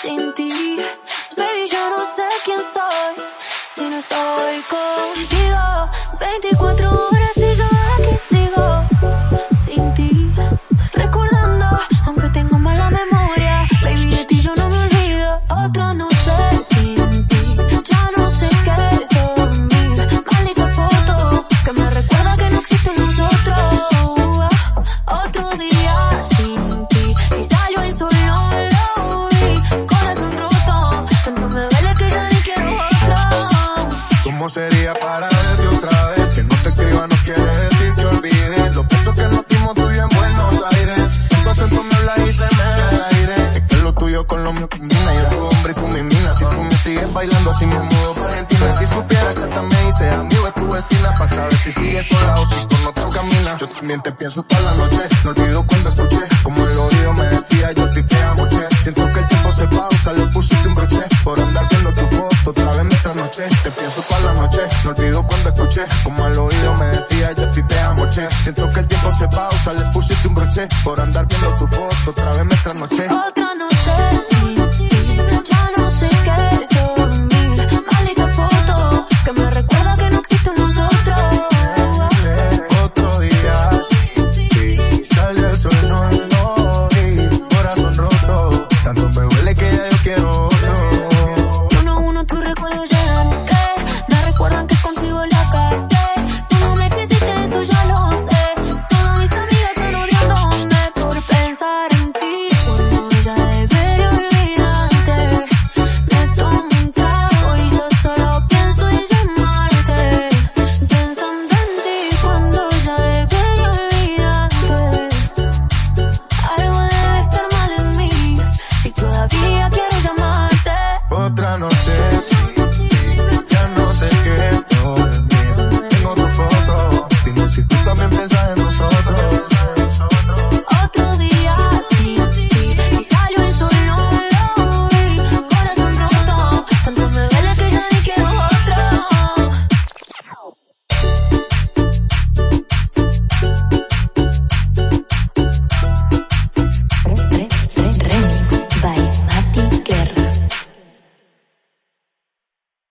sin ti. Baby, yo no sé quién soy si no estoy contigo. 24 horas. ¿Cómo sería para verte otra vez? Que no te escriba no quiere decir que olvides Los besos que nos dimos tú y en Buenos Aires. Tu acento me habla y se me da el aire. Es que lo tuyo con lo mío combina. Y tu hombre y tú mi mina Si tú me sigues bailando así me mudo para Argentina Si supiera que también hice amigo de tu vecina Para saber si sigues sola o si con otro camina. Yo también te pienso toda la noche. No olvido cuando escuché Como el oído me decía yo te amo, che Siento que el tiempo se pausa, le pusiste un broche Por andar otra Te pienso toda la noche, no olvido cuando escuché Como al oído me decía yo a ti te amo, che Siento que el tiempo se pausa, le pusiste un broche Por andar viendo tu foto otra vez me trasnoché Otra noche dance.